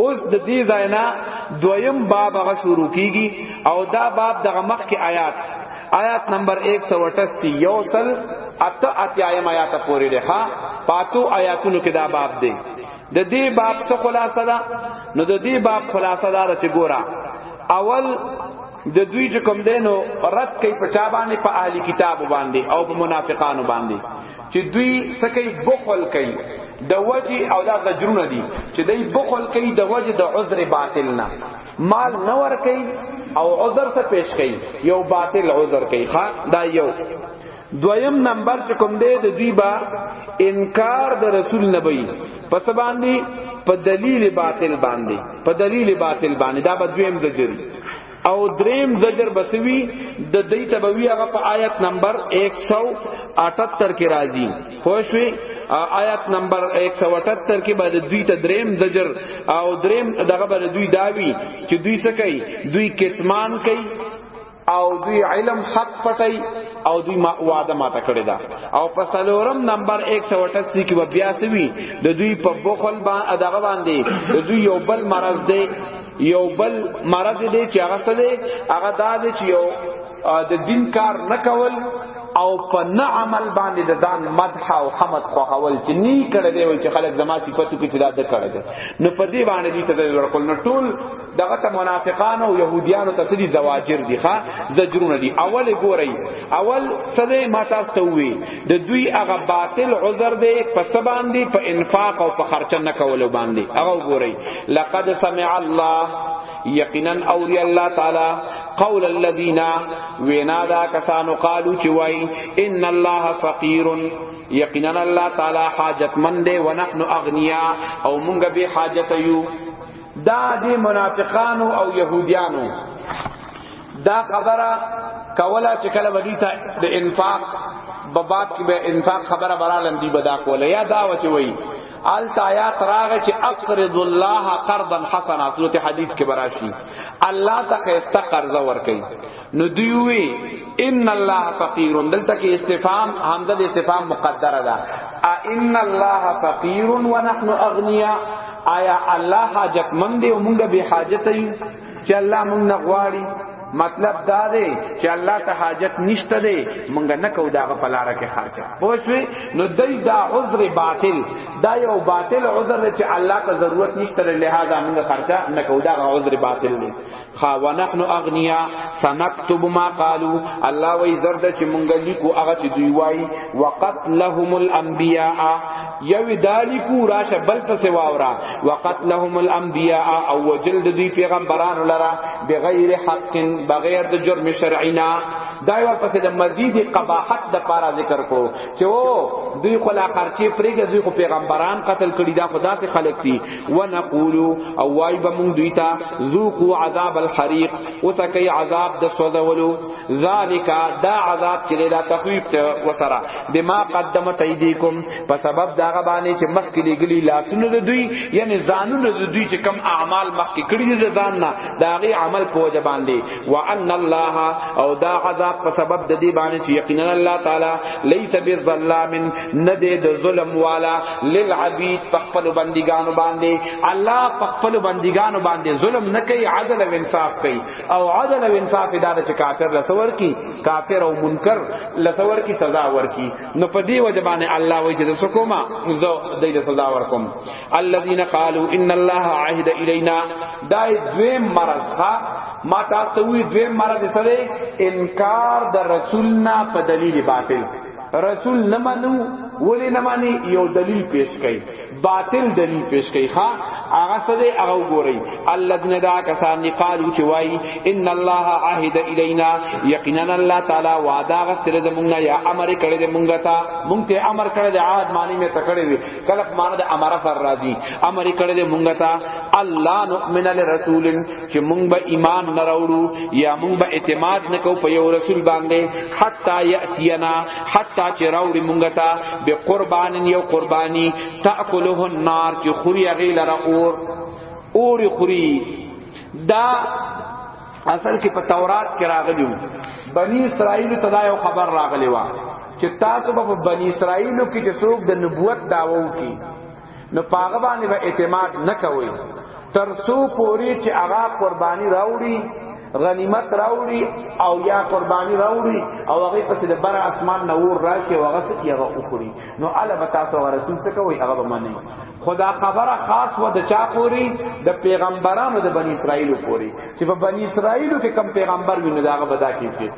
اوس د دې ځاینا دویم باب هغه شروع کیږي او دا باب د مخ کې آیات آیات نمبر 188 یوصل اته اتیایم آیات پورې ده ها پاتو آیاتونو کې دا باب دی د دې باب څه خلاصه ده نو د دې باب خلاصه ده چې ګورا اول د دوی چې کوم دینو رد کوي په چا باندې په اهلی کتاب باندې او په منافقانو باندې چې دوی سکه بخل کوي د وجه او دا زجرونه دي چې دوی بخل کوي د وجه د عذر باطل نه مال نه ور کوي او عذر څه پیش کوي یو باطل عذر کوي ها دا یو دویم نمبر چې کوم دی د دوی با انکار د رسول نبی پس باندې په دلیل باطل باندې په دلیل باطل باندې دا به دویم زجر او دریم زجر بسوی د دې تبوی هغه په آیت نمبر 178 کې راځي خوشوي آیت نمبر 178 کې بعد دوی ته دریم زجر او دریم دغه بعد دوی داوی چې دوی څه کوي دوی کتمان کوي او دوی علم حق پټي او دوی ما وعده ما تکړه دا او په سلورم نمبر 188 کې بیا سوي د دوی په بخل باندې ادغه باندې د دوی یو بل مرض دی یو بل مرض دی چې هغه څه دی هغه دا دی چې یو د دین کار نه کول او په نه عمل باندې د ځان مدح او حمد خوښول چې نی کړه دی چې خلک زما صفاتو کې تدا ده کړه نو په دې باندې دې ته ورکول نو ټول دغه ته منافقان او يهوديان ته سدي زواجر دي ښا زجرونه دي اول ګوري اول سده ما تاسو ته وي د دوی هغه باطل عذر دی په سبان دي په انفاق او په خرچ نه کول باندې هغه ګوري لقد سمع الله یقینا اولی الله تعالی قول الذين وینا دا کسانو قالو چې وای ان الله فقیر یقینا الله تعالی حاجتمند دی ونحن اغنیا او مونږ به حاجت یو دا دی منافقانو او يهوديانو دا خبره کولا چې کله ودی ته د انفاق ببات کې به انفاق خبره برالم دی بدا کوله یا دا وچ وای ال آیات راغ چې اقرض الله قرضا حسنا صورت حدیث کې براشي الله ته خسته قرض ورکي نو دیوی ان الله فقیر دلته کې استفهام حمزه د استفهام مقدره ده ا ان الله فقیر ونحن اغنیا آیا الله حاجت مند دی او موږ به حاجت یو چې الله موږ نه غواړي مطلب دا دی چې الله ته حاجت نشته دی مونږ نه کو دا په لار کې خرچه پوښوي نو دای دا عذر باطل دا یو باطل عذر چې الله ته ضرورت نشته لہذا مونږ خرچه نه کو دا عذر باطل دی خا ونحن اغنیا سنكتب ما قالوا الله وی زرد چې مونږ لیکو هغه چې دوی وای وقتلهم الانبیاء یوی دالی کو راشه بل پس واورا وقتلهم الانبیاء او وجلد دی پیغمبران لرا بغیر حق بغیر د جرم شرعینا دا یو پس د مزید قباحت د پارا ذکر کو چې او دوی خلا خرچی پرېګه دوی خو پیغمبران قتل کړي دا خدا ته خلق دي ونقول او وای به مونږ دوی ته ذوقوا عذاب الحریق وسکه عذاب د سوزولو ذالک دا عذاب چې لا تخویف ته وسره بما قدمت ایدیکم په سبب دا غبانې چې مخ کې لګلی لاسونه د دوی یعنی ځانونه د دوی چې کم اعمال مخ کې کړی دي ځان نه دا غي عمل په وجه باندې وان الله او دا عذاب په سبب د دې باندې چې یقینا الله تعالی لیس بالظلام نه دې د ظلم والا للعبید په خپل بندګانو باندې الله په خپل بندګانو باندې ظلم نه کوي عدل او انصاف کوي او عدل او انصاف اداره چې کافر لسور کی کافر او منکر لسور کی سزا ورکی نو په دې وجه باندې الله وایي چې سکوما زه دې د سزا ورکوم الذين قالوا ان الله عهد الينا دای دوی مرز ښا ما تاسو ته وی دوی مرز سره انکار د رسولنا په دلیل باطل رسول نه منو ولې نه مانی یو دلیل پیش کړي باطل دلیل پیش کړي ها هغه څه دې هغه وګوري الذين دا کسان دي قالو چې وای ان الله عهد الینا یقینا الله تعالی وعده غتل دې مونږه یا امر کړی دې مونږه تا مونږ ته امر کړی دې عاد معنی می تکړه وی کله معنی دې امر سر راضی امر کړی دې مونږه تا الله نؤمن لرسول چې مونږ به ایمان نه راوړو یا مونږ به اعتماد نه کوو په یو رسول باندې حتا یاتینا حتا چې راوړي مونږ ته به قربان یو قربانی تاکله النار چې خوري غیل را اور اور خوري دا اصل کې په تورات کې راغلی بنی اسرائیل ته دا یو خبر راغلی و چې تاسو به په بنی اسرائیل کې چې څوک د نبوت داوو کې نو پاغه باندې به اعتماد نکوي تر څو پوری چې هغه قرباني راوړي غنیمت راوړي او یا قرباني راوړي او هغه پس د بر اسمان نور راشي او هغه څه هغه وکړي نو الا بتا تو رسول څه کوي هغه به مني خدا خبره خاص و د چا پوری د پیغمبرانو د بنی اسرائیل پوری چې په بنی اسرائیل کې کم پیغمبر ویني دا هغه بدا کیږي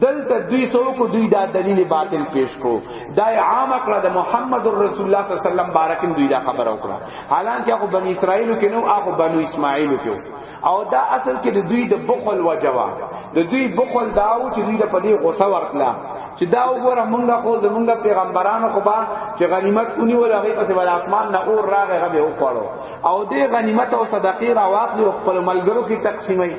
دلته دوی سو کو دوی دا دلیل باطل پیش کو دا عام کړه د محمد رسول الله صلی الله علیه وسلم بارکین دوی دا خبر او کړه حالانکه هغه بنی اسرائیل کې نو هغه بنو اسماعیل کې او دا اصل کې د دوی د بخل وجوا د دوی بخل داو چې دوی د پدی غوسه ورکړه چې دا وګوره مونږه خو زمونږه پیغمبرانو خو با چې غنیمت اونی ولا غي پس ول اسمان نه اور راغه غبه وکړو او دې غنیمت او صدقې راواخلي خپل ملګرو کې تقسیمای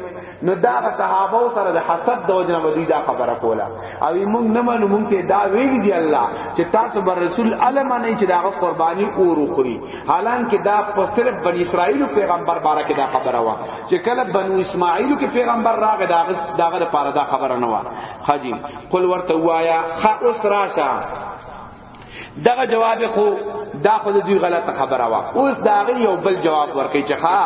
نو دا صحابه سره د حسد د وجنه ودی دا خبره کولا او موږ نه منو موږ ته دا ویل دی الله چې تاسو بر رسول علم نه چې دا قربانی اور خوري حالانکه دا په صرف بنی اسرائیل پیغمبر باره کې دا خبره وا چې کله بنو اسماعیل کې پیغمبر راغ دا داغه لپاره دا خبره نه وا خجی قل ورته وایا خ اوس راشه دغه جواب خو دا خو د دوی غلطه خبره وا اوس دا غي یو بل جواب ورکړي چې ښا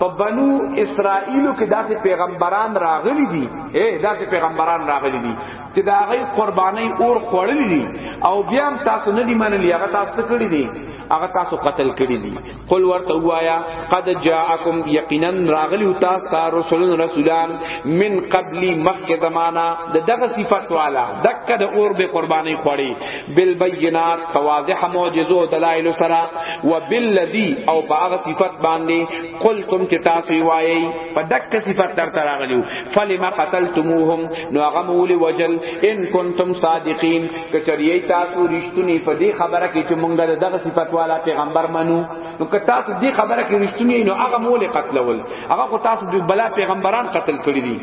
په بنو اسرائیلو کې داسې پیغمبران راغلي دي اے داسې پیغمبران راغلي دي چې دا غي قرباني اور خوړلې دي او بیا هم تاسو نه دي منلي هغه تاسو کړی دي هغه تاسو قتل کړی دي قل ورته وایا قد جاءکم یقینا راغلی تاسو ته رسول رسولان من قبل مخک زمانہ د دغه صفات والا دک د اور به قربانی خوړی بالبینات فواضح معجزو دلائل سرا وبالذی او باغ صفات باندې قلتم چې تاسو وایي په دک صفات تر تراغلیو فلما قتلتموهم نو هغه مول وجل ان کنتم صادقین کچریه تاسو رښتونی په دې خبره کې چې مونږ دغه صفات والا پیغمبر منو نو که تاسو دې خبره کې رښتونی نو هغه مول قتلول هغه کو تاسو د بلا پیغمبران قتل کړی دي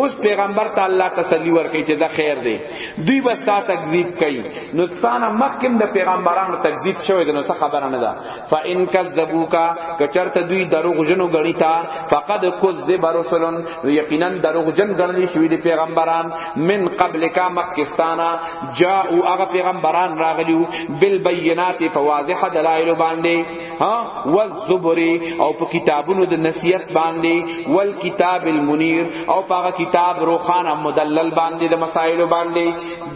اوس پیغمبر ته الله تسلی ورکړي چې دا خیر دی دوی بس تا تکذیب کوي نو تاسو مخکم د پیغمبرانو تکذیب شوی د نو څه خبره نه ده فان کذبوک کچرت دوی دروغ جنو غنی تا فقد کذب رسلن یقینا دروغ جن غنی شوی دی پیغمبران من قبل کا مخکستانا جاءوا اغه پیغمبران راغلیو بالبينات فواضح دلائل باندې ها والزبر او په کتابونو د نصیحت باندې والکتاب المنیر او په کتاب روخانه مدلل باندې د مسائل باندې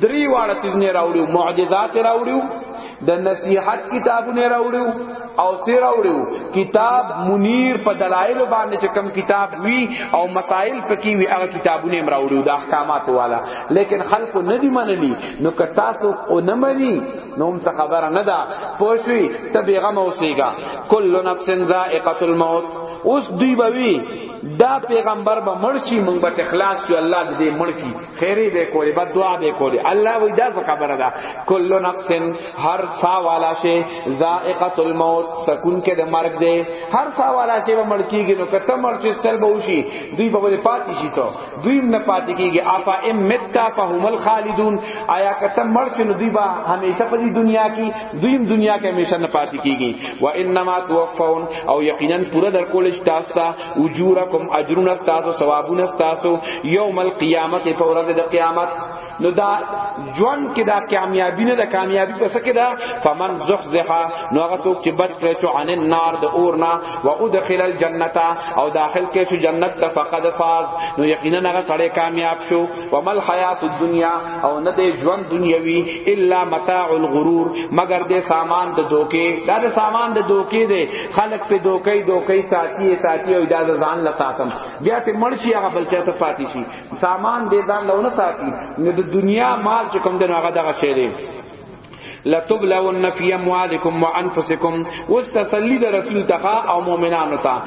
دری واړه تیزنه راوړو معجزات راوړو د نصیحت کتابونه راوړو او سیر راوړو کتاب منیر په دلایل باندې چې کم کتاب وی او مسائل پکې وی هغه کتابونه هم راوړو د احکامات والا لیکن خلق نه دی منلی نو که تاسو او نه منی نو هم څه خبره نه ده پوښوي ته بیغم اوسېګا کل نفس ذائقه الموت اوس دوی بوي دا پیغمبر به مرشي مونږ به اخلاص یو الله دې مړ کی خیری به کولی بد دعا به کولی الله وی دا خبره ده کل نفس هر سا والا شی ذائقه الموت سکون کې د مرګ دی هر سا والا شی به مړ کیږي نو کته مړ چې ستل به وشي دوی به ولې پاتې شي سو دوی نه پاتې کیږي افا ام متا فهم الخالدون آیا کته مړ شي نو دوی به همیشه په دنیا کې دوی دنیا کې همیشه نه پاتې کیږي و انما توفون او یقینا پورا در کولش تاسو اجورکم اجرون استاسو ثوابون استاسو یوم القیامت په ورځ د قیامت نو دا جوان کې دا کامیابی نه دا کامیابی پس کې دا فمن زحزحا نو هغه څوک چې بچ کړي چې عن النار د اورنا و ادخل الجنه او داخل کې شو جنت ته فقد فاز نو یقینا هغه سړی کامیاب شو ومل حیات الدنیا او نه دې جوان دنیوي الا متاع الغرور مگر دې سامان د دوکې دا د سامان د دوکې دی خلق په دوکې دوکې ساتي ساتي او اجازه ځان لا ساتم بیا ته مرشي هغه بل چاته پاتې شي سامان دې ځان لونه ساتي نو د دنیا مال چې کوم دغه هغه دغه شی دی لتبلون فی اموالکم وانفسکم واستسلی در رسول تقا او مؤمنانو تا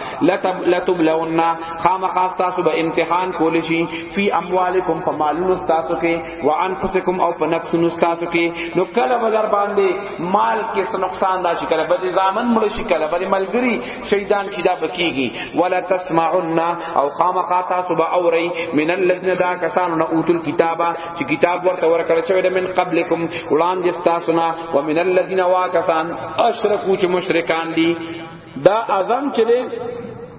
لتبلون خامخا تاسو به امتحان کول شي فی اموالکم فمالون تاسو کې وانفسکم او په نفس نستاسو کې نو کله بدر باندې مال کې څه نقصان راشي کله به ځامن مړ شي کله به ملګری شیطان چې دا بکیږي ولا تسمعن او خامخا تاسو به اوري من الذين دا کسانو نه اوتل کتابا چې کتاب ورته ورکړ شوی د من قبلکم وړاندې تاسو نه ومن الذين واکسان اشرکو چې مشرکان دي دا اذان چې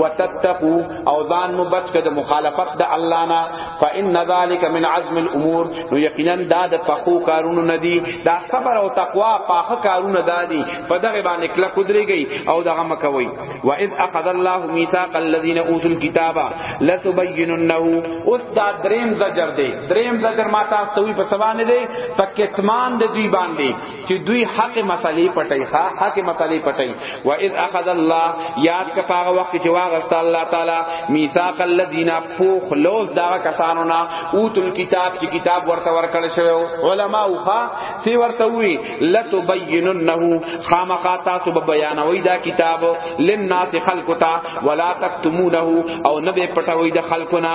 وتتقو او ځان مو بچ کړه مخالفت د الله نه فان ذلك من عزم الامور نو یقینا دا د پخو کارونو نه دي دا صبر او تقوا پاخه کارونه دادي په دغه باندې کله کودريږي او دغه مکوي واذ اخذ الله ميثاق الذين اوتوا الكتاب لتبيننه اوس دا دریم زجر دی دریم زجر ما تاسو ته په سبا نه دی په کتمان د دوی باندې چې دوی حق مسلې پټي ښا حق مسلې پټي و اذ اخذ الله یاد کا پاغه وخت چې واغست الله تعالی میثاق الذین پوخ لوز دا کسانو نا اوتل کتاب چې کتاب ورته ورکړ شوی علما او ښا سی ورته وی لتبیننه خامخا تاسو به بیانوي دا کتاب للناس خلقتا ولا تکتمونه او نه به پټوي د خلقنا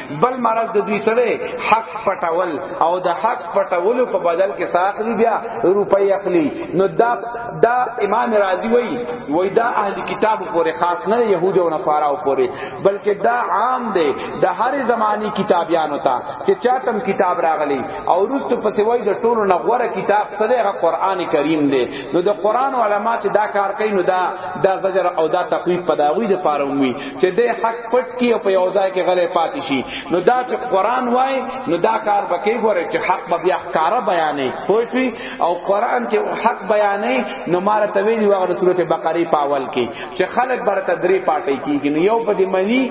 بل مرض د دوی سره حق پټول او د حق پټول په بدل کې ساخلی بیا روپۍ اخلي نو دا دا امام رازی وای وای دا اهل کتاب پورې خاص نه يهود او نصارا پورې بلکې دا عام دی د هر زمانی کتابیانو ته چې چاتم کتاب راغلی او رست په سوی د ټولو نغوره کتاب سره هغه قران کریم دی نو د قران علما چې دا کار کوي نو دا د زجر او دا تخویف په داوی د پاره وي چې د حق پټ کی او په یو ځای کې غلې پاتې شي نو دا چې قران وای نو دا کار بکې ګوره چې حق به بیا ښکارا بیانې پوه شي او قران چې حق بیانې نو مار ته ویلی وغه د سورته بقره په اول کې چې خلک بر ته درې پاتې کیږي نو یو په دې منی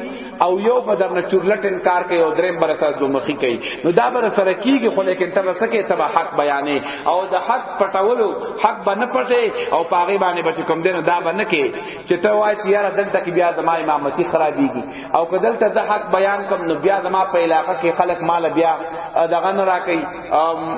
او یو په درنه چورلټ انکار کوي او دریم بر سره دوه مخی کوي نو دا بر سره کیږي خو لیکن تر څه کې تبع حق بیانې او د حق پټولو حق باندې پټه او پاغي باندې بچ کوم دین دا باندې کې چې ته وای چې یاره دلته کې بیا زما امامتي خرابېږي او که دلته زه حق بیان کوم نو بیا زما په علاقه کې خلک مال بیا دغه نه راکړي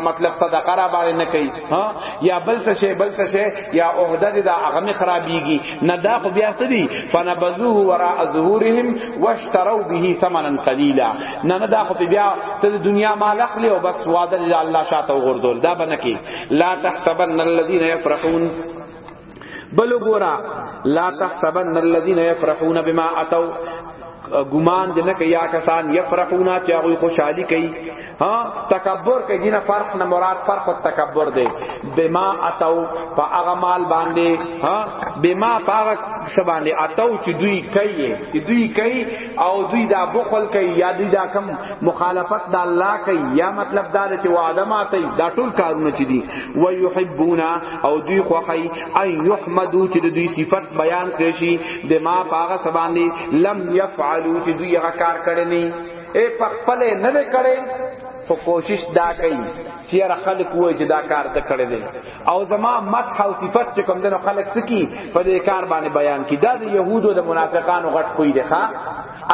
مطلب صدقه را باندې نه کوي ها یا بل څه شی بل څه شی یا عہده دې دا هغه نه خرابېږي نه دا خو بیا څه دي فنبذوه وراء ظهورهم واشتروا به ثمنا قليلا نه نه دا خو بیا ته د دنیا مال اخلي او بس وعده الله شاته وګرځول دا بنه کې لا تحسبن الذين يفرحون بل ګورا لا تحسبن الذين يفرحون بما اتوا ګمان دې نه کوي یا کسان یفرحونا چې هغه خوشحالي کوي ها تکبر کوي دینه فرح نه مراد فرح او تکبر دی بما اتو په هغه مال باندې ها بما په هغه څه باندې اتو چې دوی کوي چې دوی کوي او دوی دا بخل کوي یا دوی دا کم مخالفت د الله کوي یا مطلب دا چې وعده ماتي دا ټول کارونه چي دي و يحبون او دوی خوخي اي يحمدو چې دوی صفت بیان کړي شي د ما پاغه سباندي لم يفعلوا چې دوی هغه کار کړي نه اے پخپل نه کړي خو کوشش دا کوي چې هر خلک وایي چې دا کار د کړي دي او زما مدح او صفت چې کوم دنو خلق سکی په دې کار باندې بیان کی دا د يهودو د منافقانو غټ کوی دی ښا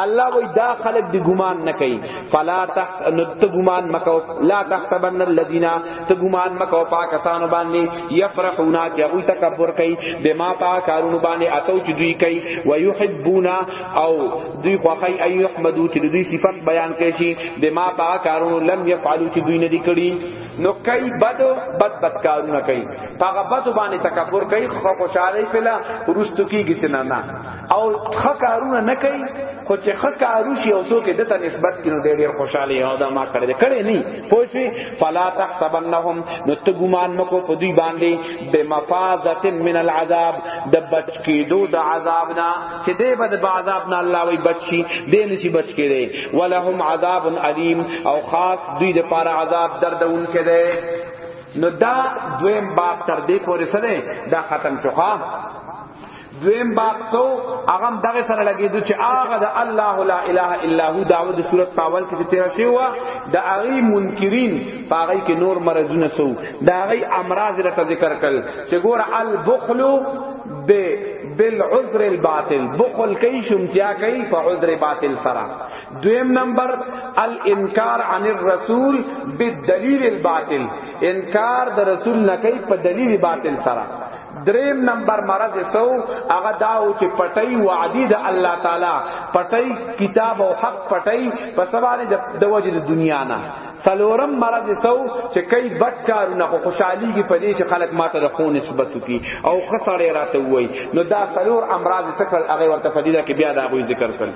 الله وی دا خلق دی ګمان نه کوي فلا تحسن ته ګمان مکو لا تحسبن الذين ته ګمان مکو پاکستان باندې يفرحون چې هغه تکبر کوي بما پاکارونو باندې اتو چې دوی کوي ويحبون او دوی خوخی اي يحمدو چې دوی صفت بیان کوي چې بما پاکارونو لم يفعلوا چې دوی نه دي کړی نو کوي بد بد بد کارونه کوي هغه بد باندې تکبر کوي خو خوشاله پلا ورستو کیږي تنه نه او ښه کارونه نه کوي خو چې ښه کارو شي او څوک دته نسبت کینو ډېر ډېر خوشاله یو دا ما کړی کړی نه پوښي فلا تحسبنهم نو ته ګمان مکو په دوی باندې بمفازه من العذاب د بچ کیدو د عذاب نه چې دې بد عذاب نه الله وي بچي دې نشي بچ کړي ولهم عذاب الیم او خاص دوی د پاره عذاب دردون کړي نو دا دویم باب تر دې پورې سره دا ختم شوخه دویم باب سو هغه دغه سره لګیدو چې هغه د الله لا اله الا هو داوود صورت پاول کې تیر شي وا د هغه منکرین پاغی کې نور مرزونه سو د هغه امراض را ذکر کړل چې ګور البخل د بالعذر الباطل بخل کوي شومتیا کوي په عذر باطل سره دویم نمبر الانکار عن الرسول بالدلیل الباطل انکار د رسول نه کوي په دلیل باطل سره دریم نمبر مرض سو هغه داو چې پټي وعدي د الله تعالی پټي کتاب او حق پټي په سبا د وجه د دنیا نه سلورم مرض سو چې کای بد کارونه خو خوشحالي کې پدې چې خلک ماته د خون نسبت کی او خسړې راته وای نو دا سلور امراض څخه هغه ورته فضیلت کې بیا دا غوي ذکر کړل